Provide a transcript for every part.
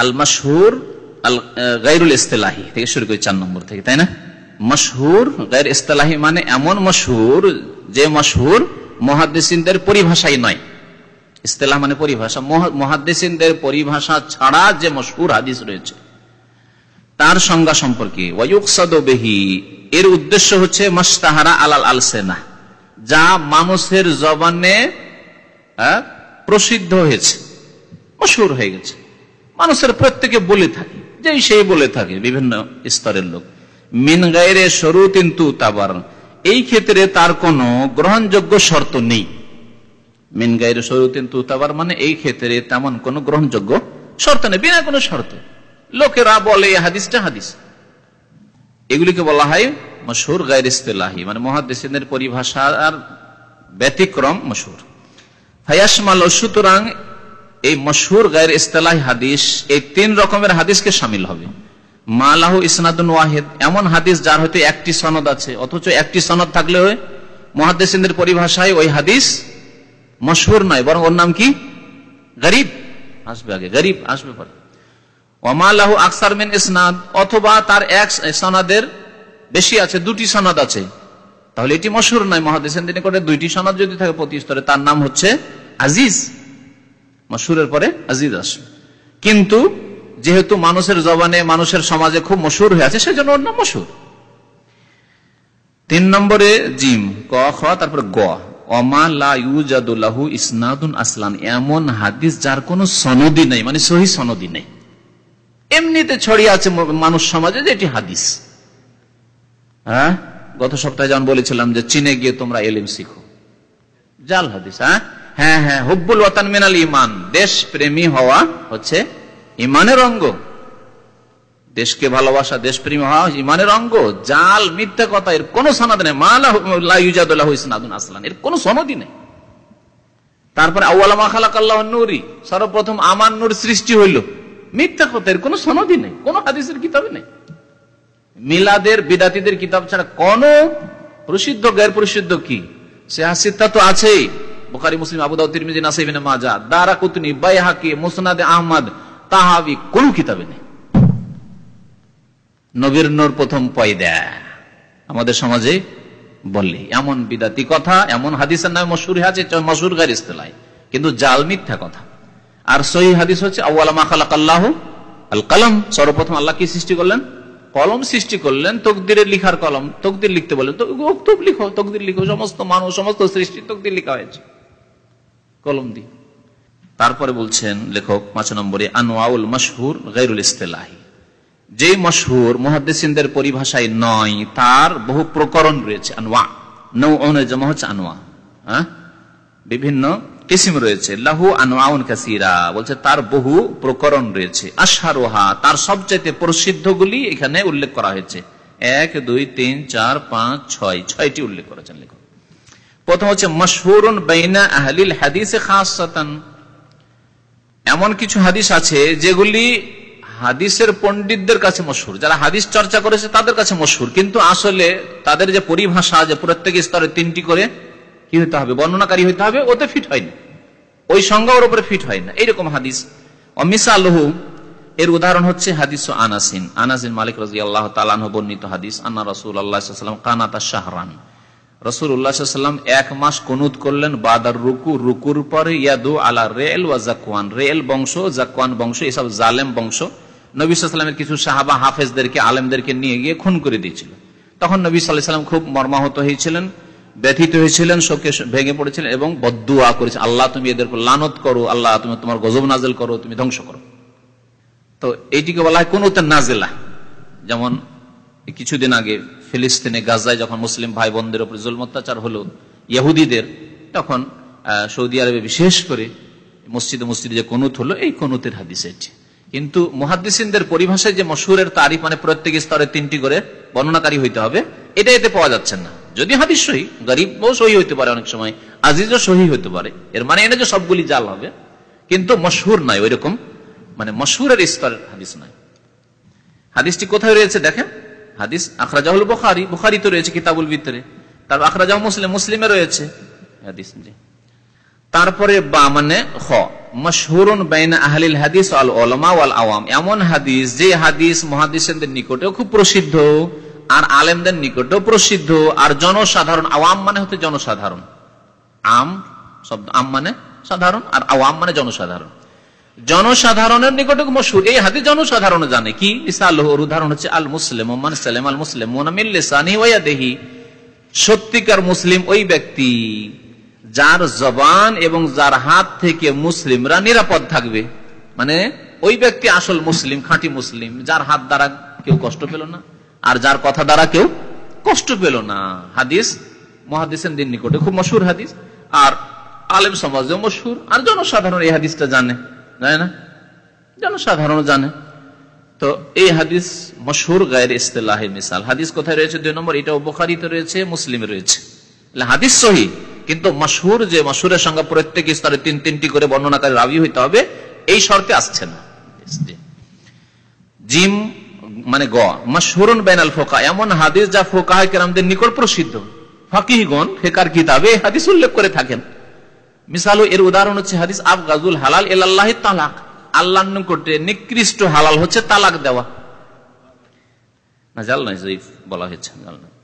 আল মশহুর আল গাইরুল ইস্তেলাহি থেকে শুরু করি চার নম্বর থেকে, তাই না? মশহুর গাইর ইস্তেলাহি মানে এমন মশহুর যে মশহুর মহাদ্দেসিনদের পরিভাষাই নয়। ইস্তেলাহ মানে পরিভাষা। মহাদ্দেসিনদের পরিভাষা ছাড়া যে মশহুর হাদিস রয়েছে, তার সংজ্ঞা সম্পর্কে বেহি, এর উদ্দেশ্য হচ্ছে মস্তাহারা আলাল আল সেনা যা মানুষের জবানে প্রসিদ্ধ হয়েছে, মশহুর হয়ে গেছে। মানুষের প্রত্যেকে বলে থাকে যে সেই বলে থাকে, বিভিন্ন স্তরের লোক। মিন গাইরে সরু কিন্তু তাবার, এই ক্ষেত্রে তার কোনো গ্রহণযোগ্য শর্ত নেই। মিন গাইরে সরু কিন্তু তাবার মানে এই ক্ষেত্রে তেমন কোন গ্রহণযোগ্য শর্ত নেই, বিনা কোনো শর্ত। লোকেরা বলে হাদিসটা হাদিস। এগুলিকে বলা হয় মশহুর গায়ের ইস্তেলাহি মানে মহাদেসিনের পরিভাষার ব্যতিক্রম মশহুর ফায়াসমাল সুতরাং এই মশহুর গায়ের ইস্তেলাহি হাদিস, এই তিন রকমের হাদিসকে সামিল হবে। মালাহু ইসনাদুন ওয়াহেদ, এমন হাদিস যার হয়তো একটি সনদ আছে, অথচ একটি সনদ থাকলে মহাদেসিনদের পরিভাষায় ওই হাদিস মশহুর নয়, বরং ওর নাম কি? গরিব। আসবে আগে, গরিব আসবে পরে। ওমালাহু আকসার মিন ইসনাদ, অথবা তার এক সনাদের বেশি আছে, দুটি সনদ আছে। তাহলে এটি মশহুর নয় করে দুইটি সনদ যদি থাকে প্রতি স্তরে, তার নাম হচ্ছে আজিজ। মশহুরের পরে আজিজ আসবে কিন্তু যেহেতু মানুষের জবানে, মানুষের সমাজে খুব মশহুর হয়ে আছে, সেজন্য ওর নাম মশহুর তিন নম্বরে জিম, ক, খ, তারপরে গ। এমন হাদিস যার কোন সনদি নেই মানে সনদি নেই। এমনিতে ছড়িয়ে আছে মানুষ সমাজে হাদিস। হ্যাঁ? গত সপ্তাহে যেমন বলেছিলাম যে চীনে গিয়ে তোমরা শিখো। জাল হাদিস হ্যাঁ? হ্যাঁ হ্যাঁ হব্বুল ওয়াতান মিনাল ইমান দেশ প্রেমী হওয়া হচ্ছে ইমানের অঙ্গ। দেশকে ভালোবাসা, দেশপ্রেমী হওয়া ইমানের অঙ্গ। জাল, মিথ্যা কথা, এর কোন সনদ নেই। মালাহুন আসলান। এর কোন সনদই নেই। তারপরে আউ্লামা খালাক আল্লাহ নুরি। সর্বপ্রথম আমার নূর সৃষ্টি হইল। মিথ্যা কথা, এর কোন সনদই নেই। কোন হাদিসের কিতাবে নেই। মিলাদের বিদাতিদের কিতাব ছাড়া কোন প্রসিদ্ধ গ্যার প্রসিদ্ধ কি? সে হাসিদটা তো আছেই। বোখারি মুসলিম মাজা দারা কুতনি বাইহাকি মুসনাদে আহমদ তাহাবি কোন কিতাবে নেই। নবীর নূর প্রথম পয়দা। আমাদের সমাজে এমন বিদাতি কথা, এমন হাদিসের নামে আছে গার কিন্তু জাল মিথ্যা কথা। আর সহি হাদিস হচ্ছে আল্লাহ আল কালাম সর্বপ্রথম আল্লাহ কি সৃষ্টি করলেন? কলম সৃষ্টি করলেন, তকদিরের লিখার কলম, তকদির লিখতে বললেন তো লিখো, তকদির লিখো, সমস্ত মানুষ, সমস্ত সৃষ্টি তকদির লিখা হয়েছে। কলম দি তারপরে বলছেন লেখক, পাঁচ নম্বরে আনোয়াউল মশহুর গৈরুল ইস্তেলাহি। যে মশহুর মহাদ্দেসিনদের পরিভাষায় নয়, তার বহু প্রকরণ রয়েছে আনোয়া নৌ জমা হচ্ছে আনোয়া হ্যাঁ? বিভিন্ন কিসিম রয়েছে। লাহু আনোয়াউন কাসিরা। বলছে তার বহু প্রকরণ রয়েছে। আশারোহা তার সবচাইতে প্রসিদ্ধগুলি এখানে উল্লেখ করা হয়েছে। এক, দুই, তিন, চার, পাঁচ, ছয়। ছয়টি উল্লেখ করেছেন লেখক। প্রথম হচ্ছে মশহুরুন বেইনা আহলিল হাদিসে এমন কিছু হাদিস আছে যেগুলি হাদিসের পণ্ডিতদের কাছে মশহুর। যারা হাদিস চর্চা করেছে তাদের কাছে মশহুর। কিন্তু আসলে তাদের যে পরিভাষা যে প্রত্যেক স্তরে তিনটি করে কি হতে হবে? বর্ণনাকারী হইতে হবে, ওতে ফিট হয় না ওই সংজ্ঞা ওর উপরে ফিট হয় না এইরকম হাদিস। অমিসা আলহু এর উদাহরণ হচ্ছে হাদিস আনাসিন। আনাসিন মালিক রাজি আল্লাহ তালান বর্ণিত হাদিস, আন্না রসুল আল্লাহাম কানাতা শাহরান। রসুল উল্লাহাম এক মাস কনুত করলেন বাদার রুকু। রুকুর পরে ইয়াদু আলা রেল ওয়া জাকুয়ান। রেল বংশ, জাকুয়ান বংশ এসব জালেম বংশ। নবী সাল্লামের কিছু সাহাবা, হাফেজদেরকে, আলেমদেরকে নিয়ে গিয়ে খুন করে দিয়েছিল। তখন নবী সাল্লাহ সাল্লাম খুব মর্মাহত হয়েছিলেন, ব্যথিত হয়েছিলেন, শোকে ভেঙে পড়েছিলেন এবং বদুয়া করেছে আল্লাহ, তুমি এদের লানত করো, আল্লাহ, তুমি তোমার গজব নাজেল করো, তুমি ধ্বংস করো। তো এইটিকে বলা হয় কোন নাজেলা। যেমন কিছুদিন আগে ফিলিস্তিনে, গাজায় যখন মুসলিম ভাই বোনদের উপর জুল অত্যাচার হলো ইহুদিদের তখন সৌদি আরবে বিশেষ করে মসজিদে মসজিদে যে কনুত হলো, এই কনুতের হাদিস এটি। কিন্তু মহাদিসিনদের পরিভাষায় যে মশুরের তারিফ মানে প্রত্যেক স্তরে তিনটি করে বর্ণনাকারী হইতে হবে, এটা এতে পাওয়া যাচ্ছে না। যদি হাদিস সহি, গরিবও সহি হইতে পারে অনেক সময়, আজিজও সহি হইতে পারে। এর মানে এনে যে সবগুলি জাল হবে, কিন্তু মশহুর নয় ওই রকম মানে মশহুরের স্তরের হাদিস নয় হাদিসটি কোথায় রয়েছে দেখেন? হাদিস আখরাজাহুল বুখারি বুখারি তো রয়েছে কিতাবুল ভিতরে, তারপর আখরাজাহ মুসলিম, মুসলিমে রয়েছে হাদিস, জি। তারপরে বা মানে খ, মশহুরুন বাইন আহলিল হাদিস আল ওলামা ওয়াল আওয়াম, এমন হাদিস যে হাদিস মহাদিসদের নিকটেও খুব প্রসিদ্ধ আর আলেমদের নিকটেও প্রসিদ্ধ আর জনসাধারণ, আওয়াম মানে হচ্ছে জনসাধারণ। আম শব্দ, আম মানে সাধারণ আর আওয়াম মানে জনসাধারণ। জনসাধারণের নিকটে মশুর এই হাদিস জনসাধারণ জানে। কি? উদাহরণ হচ্ছে আল মুসলিম সালেম আল মুসলিম মোনামিল্লিসানি ওয়াদেহি সত্যিকার মুসলিম ওই ব্যক্তি যার জবান এবং যার হাত থেকে মুসলিমরা নিরাপদ থাকবে। মানে ওই ব্যক্তি আসল মুসলিম, খাঁটি মুসলিম, যার হাত দ্বারা কেউ কষ্ট পেল না, আর যার কথা দ্বারা কেউ কষ্ট পেল না। হাদিস, মহাদিসের দিন নিকটে খুব মশুর হাদিস, আর আলেম সমাজেও মশুর, আর জনসাধারণ এই হাদিসটা জানে। জানে না? জনসাধারণ জানে। তো এই হাদিস মশুর গায়ের ইস্তেলাহ মিসাল। হাদিস কোথায় রয়েছে? দুই নম্বর, এটা উপকারিত রয়েছে, মুসলিম রয়েছে। হাদিস সহি, কিন্তু মশহুর যে মশুরের সঙ্গে প্রত্যেক স্তরে তিন, তিনটি করে বর্ণনাকারী রাবি হইতে হবে, এই শর্তে আসছে না। জিম মানে গ, মশহুরুন বেনাল ফোকা, এমন হাদিস যা ফোকাহ কেরামদের নিকট প্রসিদ্ধ। ফাকিহগণ, ফেকার কিতাবে হাদিস উল্লেখ করে থাকেন। মিসালু এর উদাহরণ হচ্ছে হাদিস আব গাজুল হালাল এল্লাহ তালাক। আল্লাহ নিকটে নিকৃষ্ট হালাল হচ্ছে তালাক দেওয়া। বলা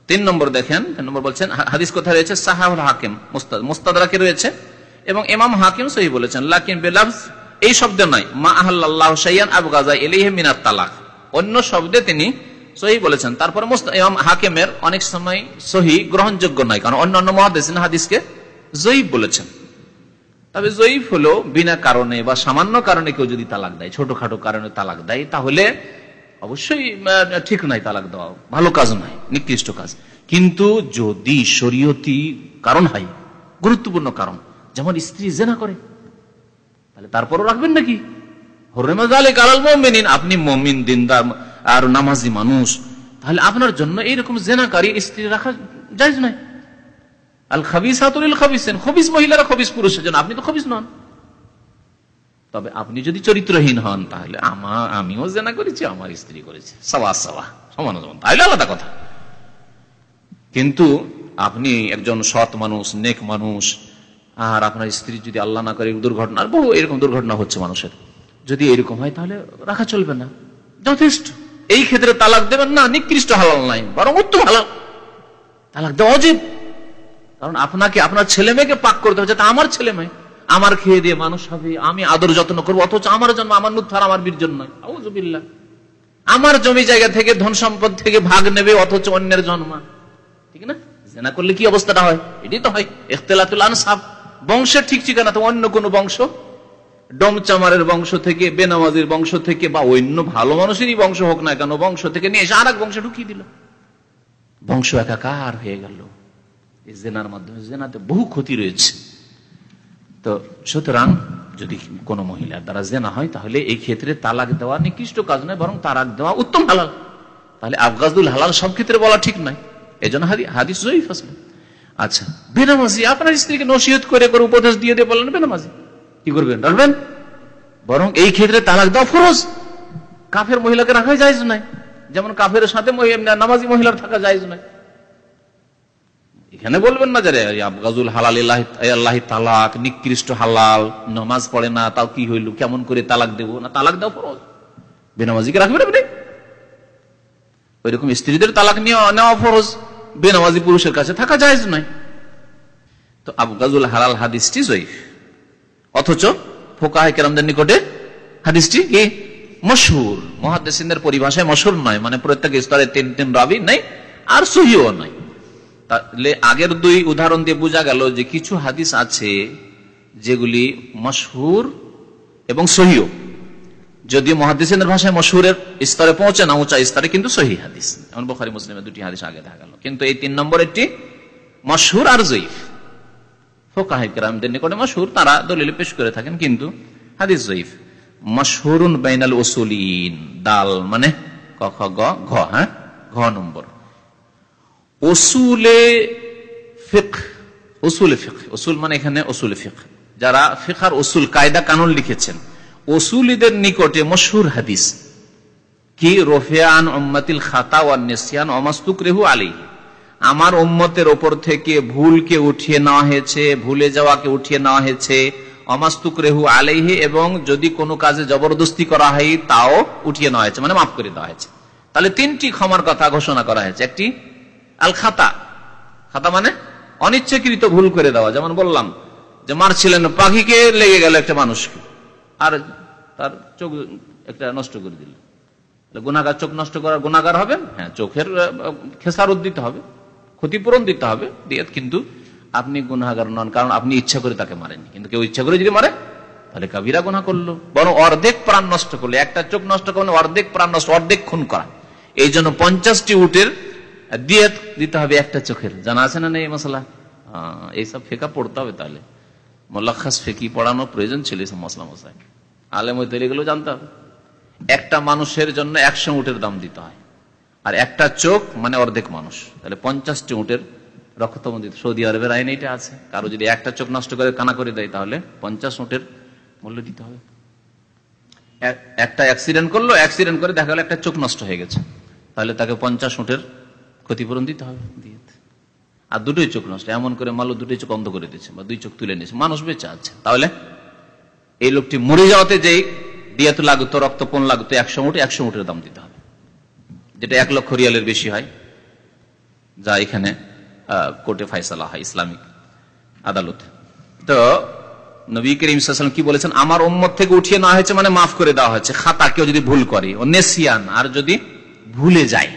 তিন নম্বর বলছেন কোথায় রয়েছে? রয়েছে? এবং হাকিম বলেছেন বেলাফস এই শব্দে নয় মা তালাক। অন্য শব্দে তিনি সহি বলেছেন, তারপরে ইমাম হাকিমের অনেক সময় সহি গ্রহণযোগ্য নয়, কারণ অন্য অন্য মহাদেশ হাদিসকে জয়ীফ বলেছেন। তবে জয়ীফ হলো বিনা কারণে বা সামান্য কারণে কেউ যদি তালাক দেয়, ছোটখাটো কারণে তালাক দেয়, তাহলে অবশ্যই ঠিক নাই তালাক দেওয়া, ভালো কাজ নয়, নিকৃষ্ট কাজ। কিন্তু যদি শরীয়তি কারণ হয়, গুরুত্বপূর্ণ কারণ, যেমন স্ত্রী জেনা করে, তাহলে তারপরও রাখবেন নাকি? আপনি মমিন, দিনদার আর নামাজি মানুষ, তাহলে আপনার জন্য এইরকম জেনাকারী স্ত্রী রাখা যায় নয়। আল খাবিস হাতুল খাবিসেন খবিস মহিলারা খবিস পুরুষের জন্য আপনি তো খবিস নন। তবে আপনি যদি চরিত্রহীন হন, তাহলে আমার, আমিও জেনা করেছি, আমার স্ত্রী করেছে। সবা সবা সমান তাহলে আলাদা কথা। কিন্তু আপনি একজন সৎ মানুষ, নেক মানুষ, আর আপনার স্ত্রী যদি আল্লাহ না করে দুর্ঘটনা বহু এরকম দুর্ঘটনা হচ্ছে মানুষের। যদি এরকম হয়, তাহলে রাখা চলবে না। যথেষ্ট। এই ক্ষেত্রে তালাক দেবেন না, নিকৃষ্ট হালাল নাই, বরং উত্তম হালাল। তালাক দেওয়া অজীব কারণ আপনাকে, আপনার ছেলে মেয়েকে পাক করতে হবে যাতে আমার ছেলে মেয়ে। আমার খেয়ে দিয়ে মানুষ হবে, আমি আদর যত্ন করব, অথচ আমার জন্ম আমার নুৎফার আমার বীর জন্য আমার জমি জায়গা থেকে ধন সম্পদ থেকে ভাগ নেবে, অথচ অন্যের জন্ম। ঠিক না? জেনা করলে কি অবস্থাটা হয়? এটি তো হয়। ইখতলাতুল আনসাব বংশের ঠিক ঠিকানা তো অন্য কোন বংশ? ডমচামারের বংশ থেকে, বেনামাজির বংশ থেকে, বা অন্য ভালো মানুষেরই বংশ হোক না কেন, বংশ থেকে নিয়ে এসে আর এক বংশে ঢুকিয়ে দিল। বংশ একাকার হয়ে গেল। জেনার মাধ্যমে, জেনাতে বহু ক্ষতি রয়েছে। তো সুতরাং যদি কোনো মহিলার দ্বারা জেনা হয়, তাহলে এই ক্ষেত্রে তালাক দেওয়া নিকৃষ্ট কাজ নয়, বরং তালাক দেওয়া উত্তম হালাল। তাহলে আফগাজুল হালাল সব ক্ষেত্রে বলা ঠিক নয়। এই জন্য হাদিস জয়ীফ আসবে আচ্ছা বেনামাজি, আপনার স্ত্রীকে নসিহত করে করে উপদেশ দিয়ে দিয়ে বললেন বেনামাজি। কি করবেন ডালবেন বরং এই ক্ষেত্রে তালাক দেওয়া ফরজ। কাফের মহিলাকে রাখা যায় নাই। যেমন কাফের সাথে নামাজি মহিলার থাকা যায় নাই। এখানে বলবেন না যারে আবগাজুল হালাল আল্লাহ তালাক, নিকৃষ্ট হালাল, নমাজ পড়ে না, তাও কি হইল, কেমন করে তালাক দেবো? না, তালাক দাও ফরজ। বেনামাজিকে রাখবেন আপনি? ওইরকম স্ত্রীদের তালাক নেওয়া ফরজ। বেনামাজি পুরুষের কাছে থাকা যায় নয়। তো আবগাজুল হালাল হাদিসটি জয়ীফ। অথচ ফোকাহ কেরামদের নিকটে হাদিসটি কি? মশহুর। মহাদেসিনদের পরিভাষায় মশহুর নয় মানে প্রত্যেক স্তরে তিন তিন রাবি নাই, আর সহিও নয়। তাহলে আগের দুই উদাহরণ দিয়ে বোঝা গেল যে কিছু হাদিস আছে যেগুলি মশহুর এবং সহিও যদিও মহাদিসের ভাষায় মশহুরের স্তরে পৌঁছে না, উঁচা স্তরে কিন্তু সহি হাদিস। এমন বখারি মুসলিমের দুটি হাদিস আগে দেখা গেল। কিন্তু এই তিন নম্বর একটি মশহুর আর জয়ীফ। ফোকাহিকরামদের নিকটে মশহুর, তারা দলিল পেশ করে থাকেন কিন্তু হাদিস বাইনাল দাল মানে ক, খ, গ, ঘ হ্যাঁ? ঘ নম্বর। ওসুলে ফিক ওসুল ফিক ওসুল মানে এখানে ওসুল ফিক। যারা ফিকার ওসুল কায়দা কানুন লিখেছেন। ওসুলিদের নিকটে মশহুর হাদিস, কি রোফিয়ান ওম্মাতিল খাতা ওয়ান নেসিয়ান অমাস্তুক রেহু আলী আমার উম্মতের ওপর থেকে ভুলকে উঠিয়ে নেওয়া হয়েছে, ভুলে যাওয়াকে উঠিয়ে নেওয়া হয়েছে অমাস্তুক রেহু আলাইহে এবং যদি কোনো কাজে জবরদস্তি করা হয়, তাও উঠিয়ে নেওয়া হয়েছে মানে মাফ করে দেওয়া হয়েছে। তাহলে তিনটি ক্ষমার কথা ঘোষণা করা হয়েছে। একটি আল খাতা খাতা মানে অনিচ্ছাকৃত ভুল করে দেওয়া। যেমন বললাম যে মারছিলেন পাখিকে, লেগে গেল একটা মানুষকে। আর তার চোখ একটা নষ্ট করে দিল। গুনাগার চোখ নষ্ট করার গুনাগার হবে? হ্যাঁ চোখের খেসারত দিতে হবে। ক্ষতিপূরণ দিতে হবে। দিয়ে কিন্তু আপনি গুনাগার নন, কারণ আপনি ইচ্ছা করে তাকে মারেননি। কিন্তু কেউ ইচ্ছা করে যদি মারে, তাহলে কাবিরা গুনা করল। বরং অর্ধেক প্রাণ নষ্ট করল। একটা চোখ নষ্ট করলে অর্ধেক প্রাণ নষ্ট, অর্ধেক খুন করা। এই জন্য পঞ্চাশটি উটের দিয়ে দিতে হবে একটা চোখের। জানা আছে না নেই মশলা? এইসব ফেকা পড়তে হবে তাহলে। মোল্লাখাস ফেকি পড়ানো প্রয়োজন ছিল এইসব মশলা মশাই আলেম এগুলো জানতে হবে। একটা মানুষের জন্য একশো উটের দাম দিতে হয়। আর একটা চোখ মানে অর্ধেক মানুষ। তাহলে পঞ্চাশটি উটের রক্তম দিতে সৌদি আরবের আইন এটা আছে। কারও যদি একটা চোখ নষ্ট করে কানা করে দেয় তাহলে পঞ্চাশ উটের মূল্য দিতে হবে। একটা অ্যাক্সিডেন্ট করল, অ্যাক্সিডেন্ট করে দেখা গেল একটা চোখ নষ্ট হয়ে গেছে। তাহলে তাকে পঞ্চাশ উটের ক্ষতিপূরণ দিতে হবে, দিয়ে আর দুটোই চোখ নষ্ট, এমন করে মালো দুটোই চোখ অন্ধ করে দিচ্ছে বা দুই চোখ তুলে নিয়েছে। মানুষ বেঁচে আছে। তাহলে এই লোকটি মরে যাওয়াতে যেই দিয়াতে লাগতো, রক্তপণ লাগতো, একশো উঠ একশো উঠের দাম দিতে হবে। যেটা এক লক্ষ রিয়ালের বেশি হয়, যা এখানে কোর্টে ফাইসালা হয়, ইসলামিক আদালত। তো নবী করিম কি বলেছেন? আমার ওম্মত থেকে উঠিয়ে নেওয়া হয়েছে মানে মাফ করে দেওয়া হয়েছে। খাতা কেউ যদি ভুল করে, ও নেসিয়ান, আর যদি ভুলে যায়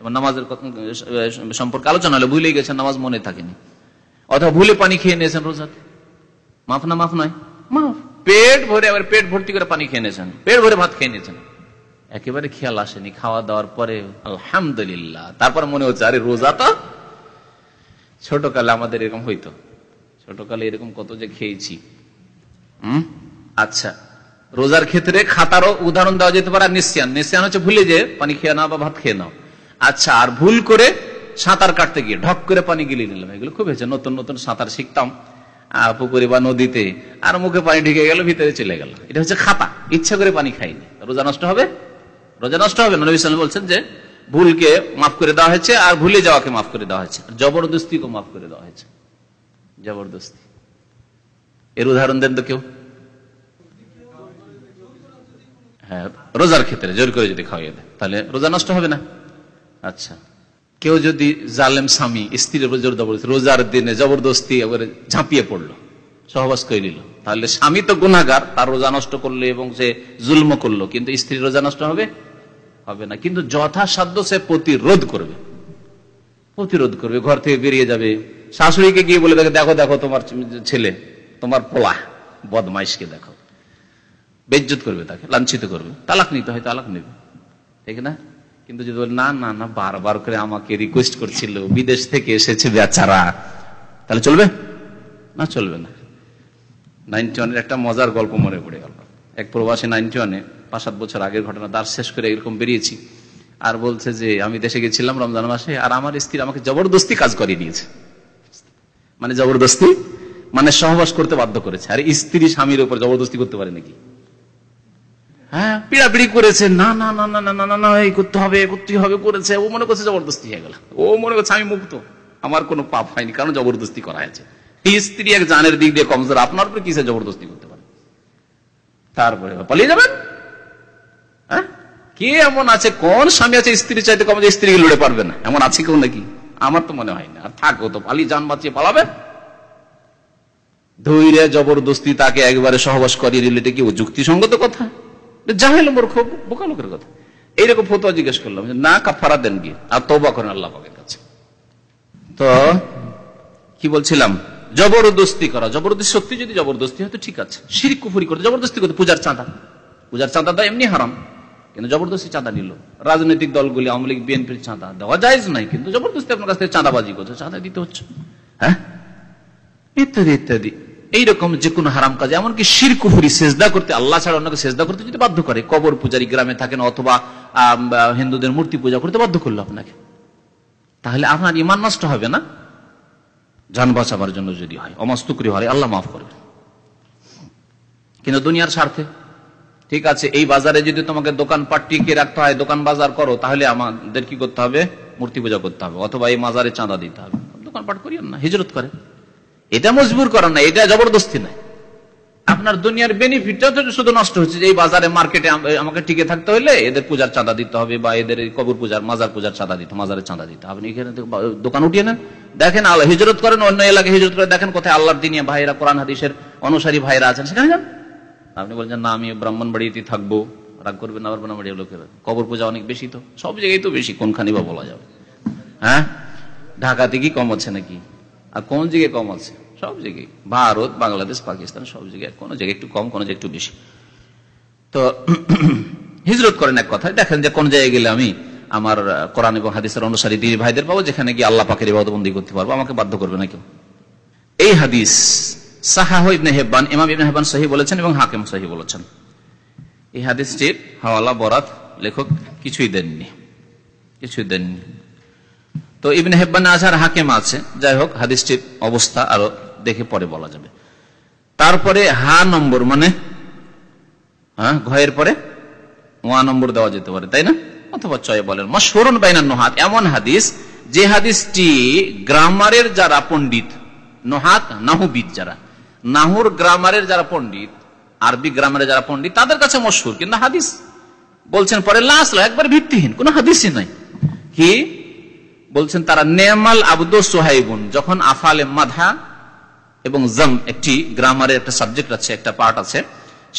যেমন নামাজের সম্পর্কে আলোচনা হলে ভুলে গেছেন নামাজ মনে থাকেনি। অথবা ভুলে পানি খেয়ে নিয়েছেন রোজাতে। মাফ না মাফ নয়। মাফ। পেট ভরে আবার পেট ভর্তি করে পানি খেয়ে নিয়েছেন। পেট ভরে ভাত খেয়ে নিয়েছেন। একেবারে খেয়াল আসেনি খাওয়া দাওয়ার পরে আলহামদুলিল্লাহ। তারপর মনে হচ্ছে আরে রোজা তো ছোটকালে আমাদের এরকম হইতো। ছোটকালে এরকম কত যে খেয়েছি। হম? আচ্ছা। রোজার ক্ষেত্রে খাতারও উদাহরণ দেওয়া যেতে পারে আর নিশ্চিয়ান নিশ্চিয়ান হচ্ছে ভুলে যে পানি খেয়ে নাও বা ভাত খেয়ে নাও। আচ্ছা আর ভুল করে সাঁতার কাটতে গিয়ে ঢক করে পানি গিলিয়ে নিলাম। এগুলো খুব হয়েছে, নতুন নতুন সাঁতার শিখতাম। পুকুরে বা নদীতে, আর মুখে পানি ঢেকে গেল, ভিতরে চলে গেল। এটা হচ্ছে খাতা, ইচ্ছা করে পানি খাইনি। রোজা নষ্ট হবে? রোজা নষ্ট হবে? নবী বলছেন যে, ভুলকে মাফ করে দেওয়া হয়েছে, আর ভুলে যাওয়াকে মাফ করে দেওয়া হয়েছে। জবরদস্তিকে মাফ করে দেওয়া হয়েছে। জবরদস্তি। এর উদাহরণ দেন তো কেউ? হ্যাঁ রোজার ক্ষেত্রে জোর করে যদি খাওয়াই দেয়, তাহলে রোজা নষ্ট হবে না? আচ্ছা। কেউ যদি জালেম স্বামী, স্ত্রীর উপর জোর রোজার দিনে জবরদস্তি এবারে ঝাঁপিয়ে পড়ল, সহবাস করে নিল, তাহলে স্বামী তো গুণাগার তার রোজা নষ্ট করল এবং সে জুলম করল, কিন্তু স্ত্রীর রোজা নষ্ট হবে? হবে না। কিন্তু যথাসাধ্য সে প্রতিরোধ করবে। প্রতিরোধ করবে, ঘর থেকে বেরিয়ে যাবে। শাশুড়িকে গিয়ে বলে, দেখে, দেখো দেখো তোমার ছেলে, তোমার পোলা, বদমাইশকে দেখো। বেজ্জত করবে তাকে, লাঞ্ছিত করবে। তালাক নিতে হয়, তালাক নেবে। ঠিক না? কিন্তু যদি বলে, না না না, বারবার করে আমাকে রিকোয়েস্ট করছিল, বিদেশ থেকে এসেছে বেচারা, তাহলে চলবে? না চলবে না। নাইনটি ওয়ানের একটা মজার গল্প মনে পড়ে গেল। এক প্রবাসী নাইনটি ওয়ানে পাঁচ, সাত বছর আগের ঘটনা দার শেষ করে এরকম বেরিয়েছি। আর বলছে যে, আমি দেশে গেছিলাম রমজান মাসে, আর আমার স্ত্রী আমাকে জবরদস্তি কাজ করিয়ে দিয়েছে। মানে জবরদস্তি? মানে সহবাস করতে বাধ্য করেছে। আর স্ত্রী স্বামীর উপর জবরদস্তি করতে পারে নাকি? হ্যাঁ? পিড়াপিড়ি করেছে, না না না না না না না এই করতে হবে করতে হবে, করেছে, ও মনে করছে জবরদস্তি হয়ে গেল। ও মনে করছে আমি মুক্ত। আমার কোনো পাপ হয়নি, কারণ জবরদস্তি করা হয়েছে। স্ত্রী এক জানের দিক দিয়ে কমজোর আপনার উপরে কিসে জবরদস্তি করতে পারে? তারপরে পালিয়ে যাবেন? হ্যাঁ? কে এমন আছে, কোন স্বামী আছে স্ত্রী চাইতে কম যে স্ত্রীকে লড়ে পারবে না? এমন আছে কেউ নাকি? আমার তো মনে হয় না। আর থাকো তো পালিয়ে যান বাঁচিয়ে পালাবে ধৈর্য, জবরদস্তি, তাকে একবারে সহবাস করিয়ে দিলে এটা কি যুক্তিসঙ্গত কথা? জাহেল মূর্খ বোকা লোকের কথা। এইরকম ফতোয়া জিজ্ঞেস করলাম না কাফারা দেন গিয়ে, আর তৌবা করেন আল্লাহ পাকের কাছে। তো কি বলছিলাম? জবরদস্তি করা। জবরদস্তি সত্যি যদি জবরদস্তি হয় তো ঠিক আছে। শিরিক কুফুরি করতে, জবরদস্তি করতে, পূজার চাঁদা। পূজার চাঁদা তো এমনি হারাম, কিন্তু জবরদস্তি চাঁদা নিল। রাজনৈতিক দলগুলি, আওয়ামী লীগ, বিএনপির চাঁদা দেওয়া যায় নাই, কিন্তু জবরদস্তি আপনার কাছ থেকে চাঁদাবাজি করছে চাঁদা দিতে হচ্ছে। হ্যাঁ? ইত্যাদি ইত্যাদি। এইরকম যে কোনো হারাম কাজ, এমনকি শিরকুফুরি সেজদা করতে আল্লাহ ছাড়া অন্যকে সেজদা করতে যদি বাধ্য করে, কবর পূজারি গ্রামে থাকেন অথবা হিন্দুদের মূর্তি পূজা করতে বাধ্য করল আপনাকে। তাহলে আপনার ইমান নষ্ট হবে না? যান বাঁচাবার জন্য যদি হয়, অমস্তুকরি হয়, আল্লাহ মাফ করবে কিন্তু দুনিয়ার স্বার্থে, ঠিক আছে, এই বাজারে যদি তোমাকে দোকান পাট টিকে রাখতে হয়, দোকান বাজার করো, তাহলে আমাদের কি করতে হবে? মূর্তি পূজা করতে হবে, অথবা এই মাজারে চাঁদা দিতে হবে। দোকানপাট করিয়েন না, হিজরত করে এটা মজবুর করার না এটা জবরদস্তি নাই। আপনার দুনিয়ার বেনিফিটটা তো শুধু নষ্ট হচ্ছে, যে এই বাজারে মার্কেটে আমাকে টিকে থাকতে হলে এদের পূজার চাঁদা দিতে হবে বা এদের কবর পূজার, মাজার পূজার চাঁদা দিতে, মাজারের চাঁদা দিতে। আপনি এখানে দোকান উঠিয়ে নেন। দেখেন আল্লাহ হিজরত করেন, অন্য এলাকায় হিজরত করে, দেখেন কোথায় আল্লাহর দিনিয়া ভাইরা কোরআন হাদিসের অনুসারী ভাইরা আছেন, সেখানে যান। আপনি বলছেন না, আমি ব্রাহ্মণ বাড়িতে থাকব। রাগ করবেন না ব্রাহ্মণ বাড়ির লোকের। কবর পূজা অনেক বেশি তো, সব জায়গায় তো বেশি কোনখানি বা বলা যাবে হ্যাঁ? ঢাকাতে কি কম হচ্ছে নাকি? আর কোন জায়গায় কম আছে? সব জায়গায় ভারত, বাংলাদেশ, পাকিস্তান, সব জায়গায় কোনো জায়গায় একটু কম, কোনো জায়গায় একটু বেশি। তো হিজরত করেন এক কথায়। দেখেন যে কোন জায়গায় গেলে আমি আমার কোরআন এবং হাদিসের অনুসারী দিদি ভাইদের পাবো, যেখানে গিয়ে আল্লাহ পাকের ইবাদবন্দি করতে পারব। আমাকে বাধ্য করবে না কেউ। এই হাদিস সাহাহ ইবনে হেব্বান, ইমাম ইবনে হেব্বান সহি বলেছেন এবং হাকিম সহি বলেছেন। এই হাদিসটির হাওয়ালা বরাত লেখক কিছুই দেননি। কিছুই দেননি। তো ইবনে হেব্বান আজহার হাকিম আছে। যাই হোক, হাদিসটির অবস্থা আরও দেখে পরে বলা যাবে। তারপরে হা নম্বর মানে হ্যাঁ ঘয়ের পরে ওয়া নম্বর দেওয়া যেতে পারে, তাই না? অথবা চয় বলেন, মশহরুন বাইনা নোহাত, এমন হাদিস, যে হাদিসটি গ্রামারের যারা পণ্ডিত, নোহাত নাহুবিদ যারা, নাহুর গ্রামারের যারা পণ্ডিত, আরবি গ্রামারের যারা পণ্ডিত, তাদের কাছে মশহুর, কিন্তু হাদিস বলছেন পরে লাশ একবার ভিত্তিহীন, কোন হাদিসই নাই। কি? বলছেন, তারা নেমাল আবদ সোহাইবুন, যখন আফালে মাধা এবং জম একটি গ্রামারের একটা সাবজেক্ট আছে, একটা পার্ট আছে,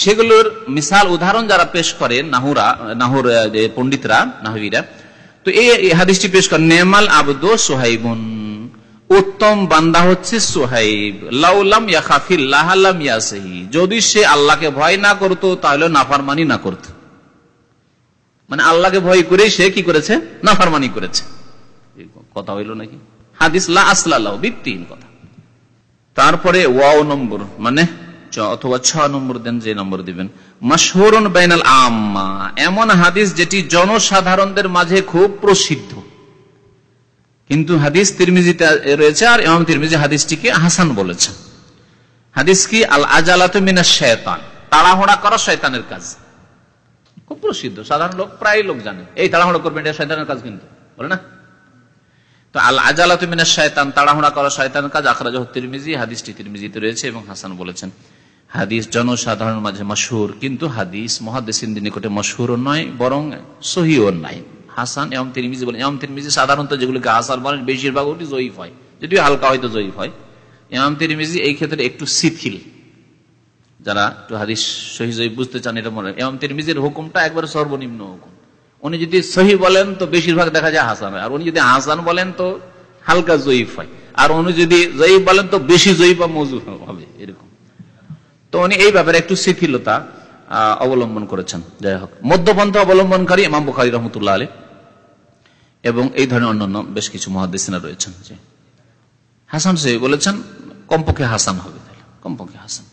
সেগুলোর মিসাল উদাহরণ যারা পেশ করে, নাহুরা, নাহুর পণ্ডিতরা, নাহবিরা, তো এই হাদিসটি পেশ করে, নেমাল আবদ সোহাইবুন, উত্তম বান্দা হচ্ছে সোহাইব, লাউলাম ইয়াখাফিল্লাহাল্লাম ইয়াসহি, যদি সে আল্লাহকে ভয় না করতো, তাহলে নাফারমানি না করত। মানে আল্লাহকে ভয় করে সে কি করেছে? নাফারমানি করেছে। কথা হইল নাকি? হাদিস লা আসলাল্লাহ ভিত্তিহীন কথা। তারপরে ওয়াও নম্বর মানে অথবা ছ নম্বর দেন, যে নম্বর দিবেন। মাসহরুন বাইনাল আম্মা, এমন হাদিস যেটি জনসাধারণদের মাঝে খুব প্রসিদ্ধ। কিন্তু হাদিস তিরমিজিতে রয়েছে আর এমাম তিরমিজি হাদিসটিকে হাসান বলেছেন। হাদিস কি? আল আজালাত মিনা শয়তান তাড়াহুড়া করা, শয়তানের কাজ। খুব প্রসিদ্ধ। সাধারণ লোক, প্রায় লোক জানে। এই তাড়াহুড়া করবেন এটা শয়তানের কাজ কিন্তু। বলে না? তো আল আজালাত মিনা শয়তান তাড়াহুড়া করা শয়তানের কাজ আখরাজ তিরমিজি, হাদিসটি তিরমিজিতে রয়েছে এবং হাসান বলেছেন। হাদিস জনসাধারণ মাঝে মশহুর, কিন্তু হাদিস মহাদেসিনদের নিকটে মশহুরও নয়, বরং সহিও নাই হাসান এম তিরমিজি বলেন এম তিরমিজি সাধারণত যেগুলিকে হাসান বলেন, বেশিরভাগ ওটি জয়ীফ হয়। যদিও হালকা হয়তো জয়ীফ হয়। এম তিরমিজি এই ক্ষেত্রে একটু শিথিল। যারা একটু হাদিস সহি বুঝতে চান, এটা মনে এম তিরমিজির হুকুমটা একবারে সর্বনিম্ন হুকুম। উনি যদি সহি বলেন তো বেশিরভাগ দেখা যায় হাসান আর উনি যদি হাসান বলেন তো হালকা জয়ীফ হয়। আর উনি যদি জয়ীফ বলেন তো বেশি জয়ীফ বা মজু হবে এরকম। তো উনি এই ব্যাপারে একটু শিথিলতা অবলম্বন করেছেন। যাই হোক, মধ্যপন্থা অবলম্বনকারী ইমাম বুখারি রহমতুল্লাহ আলী এবং এই ধরনের অন্যান্য বেশ কিছু মহাদেশিনা রয়েছেন। যে হাসান সহি বলেছেন, কমপক্ষে হাসান হবে কমপক্ষে হাসান।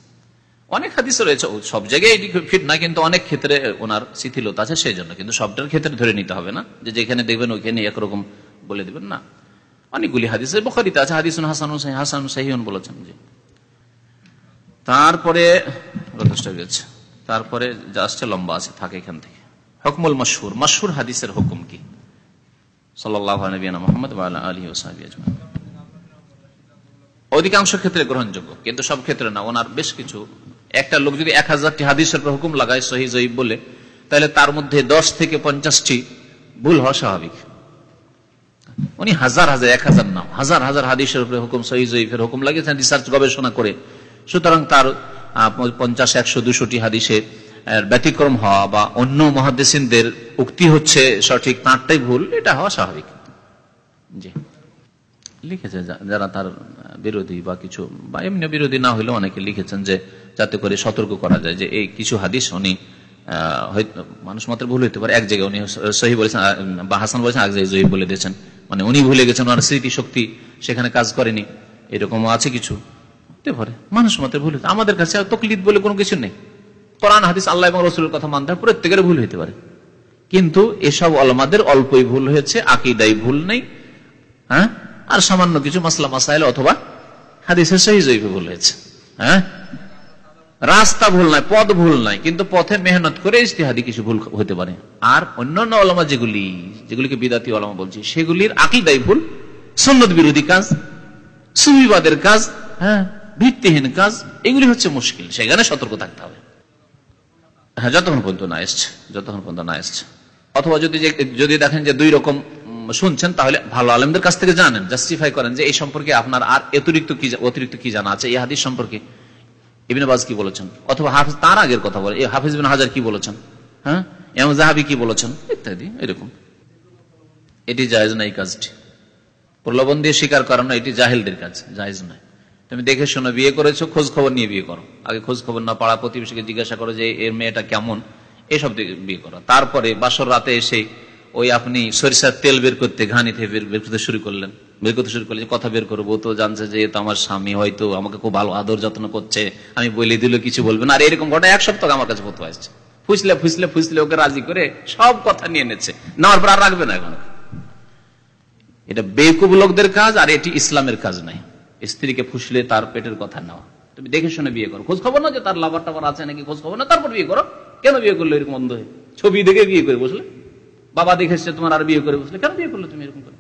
অনেক হাদিস রয়েছে সব জায়গায় এটি ফিট না কিন্তু অনেক ক্ষেত্রে ওনার শিথিলতা আছে সেই জন্য। কিন্তু সবটার ক্ষেত্রে ধরে নিতে হবে না। যে যেখানে দেখবেন ওইখানে একরকম বলে দিবেন, না। অনেকগুলি হাদিস বখারিতে আছে হাদিস হাসান হাসান সাহিউন বলেছেন যে। তারপরে গেছে তারপরে আসছে লম্বা আছে, থাকে এখান থেকে। হকমুল মশহুর। মশহুর হাদিসের হুকুম কি? মোহাম্মদ আলী অধিকাংশ ক্ষেত্রে গ্রহণযোগ্য, কিন্তু সব ক্ষেত্রে না। ওনার বেশ কিছু একটা লোক যদি এক হাজারটি হাদিসের উপর হুকুম লাগায় সহি জয়ীব বলে, তাহলে তার মধ্যে দশ থেকে পঞ্চাশটি ভুল হওয়া স্বাভাবিক। উনি হাজার হাজার, এক হাজার নাম হাজার হাজার হাদিসের উপরে হুকুম, সহি জয়ীফের হুকুম লাগিয়েছেন, রিসার্চ গবেষণা করে। সুতরাং তার পঞ্চাশ, একশো, দুশোটি হাদিসে ব্যতিক্রম হওয়া বা অন্য মহাদেশিনদের উক্তি হচ্ছে সঠিক, তাঁরটাই ভুল, এটা হওয়া স্বাভাবিক। জি। লিখেছে যারা তার বিরোধী বা কিছু, বা এমনি বিরোধী না হলেও অনেকে লিখেছেন যে যাতে করে সতর্ক করা যায় যে এই কিছু হাদিস উনি হয়তো মানুষ মাত্র ভুল হইতে পারে। এক জায়গায় উনি সহি বলেছেন বা হাসান বলেছেন এক জায়গায় জয়ী বলে দিয়েছেন। মানে উনি ভুলে গেছেন, ওনার স্মৃতি শক্তি সেখানে কাজ করেনি। এরকমও আছে কিছু। হতে পারে। মানুষ মাত্র ভুল হইতে আমাদের কাছে তকলিদ বলে কোনো কিছু নেই। কোরআন, হাদিস, আল্লাহ এবং রসুলের কথা মানতে প্রত্যেকের ভুল হইতে পারে। কিন্তু এসব অলমাদের অল্পই ভুল হয়েছে আকিদাই ভুল নেই হ্যাঁ? আর সামান্য কিছু মাসলা মাসাইল অথবা হাদিসের সহি জৈব ভুল হয়েছে হ্যাঁ? রাস্তা ভুল নাই, পথ ভুল নাই, কিন্তু পথে মেহনত করে ইস্তেহাদি কিছু ভুল হতে পারে। আর অন্যান্য অলমা যেগুলি, যেগুলিকে বিদাতি অলমা বলছি, সেগুলির আকিদাই ভুল সন্ন্যত বিরোধী কাজ সুবিবাদের কাজ হ্যাঁ ভিত্তিহীন কাজ, এগুলি হচ্ছে মুশকিল, সেখানে সতর্ক থাকতে হবে। হ্যাঁ যতক্ষণ পর্যন্ত না এসছে, যতক্ষণ পর্যন্ত না এসছে। অথবা যদি যদি দেখেন যে দুই রকম শুনছেন, তাহলে ভালো আলেমদের কাছ থেকে জানেন জাস্টিফাই করেন যে এই সম্পর্কে আপনার আর অতিরিক্ত কি অতিরিক্ত কি জানা আছে, এই হাদিস সম্পর্কে। ইবিন বাজ কি বলেছেন? অথবা হাফিজ তার আগের কথা বলে হাফিজ বিন হাজার কি বলেছেন? হ্যাঁ? জাহাবি কি বলেছেন? ইত্যাদি, এরকম। এটি জায়েজ না এই কাজটি। প্রলোভন দিয়ে স্বীকার করানো এটি জাহেলদের কাজ, জায়েজ নয়। তুমি দেখে শোনো বিয়ে করেছ, খোঁজ খবর নিয়ে বিয়ে করো। আগে খোঁজ খবর না পাড়া প্রতিবেশীকে জিজ্ঞাসা করো যে এর মেয়েটা কেমন, এসব বিয়ে করো। তারপরে বাসর রাতে এসে ওই আপনি সরিষার তেল বের করতে ঘানি থেকে বের করতে শুরু করলেন। বের করতে শুরু করলেন কথা বের করব তো জানছে যে আমার স্বামী, হয়তো আমাকে খুব ভালো আদর যত্ন করছে। আমি বলে দিল, কিছু বলবে না। আর এরকম ঘটনা এক সপ্তাহ আমার কাছে ফতো আসছে। ফুসলে ফুসলে ফুসলে ওকে রাজি করে সব কথা নিয়ে নিচ্ছে নেওয়ার পর আর রাখবে না এখন। এটা বেকুব লোকদের কাজ, আর এটি ইসলামের কাজ নাই স্ত্রীকে ফুসলে তার পেটের কথা নেওয়া তুমি দেখে শুনে বিয়ে করো। খোঁজ খবর না যে তার লাভার টাবার আছে নাকি, খোঁজ খবর না তারপর বিয়ে করো। কেন বিয়ে করল এরকম অন্ধ হয়ে? ছবি দেখে বিয়ে করে বসলে? বাবা দেখেছে তোমার আর বিয়ে করে বসলে। কেন বিয়ে করল তুমি এরকম করে?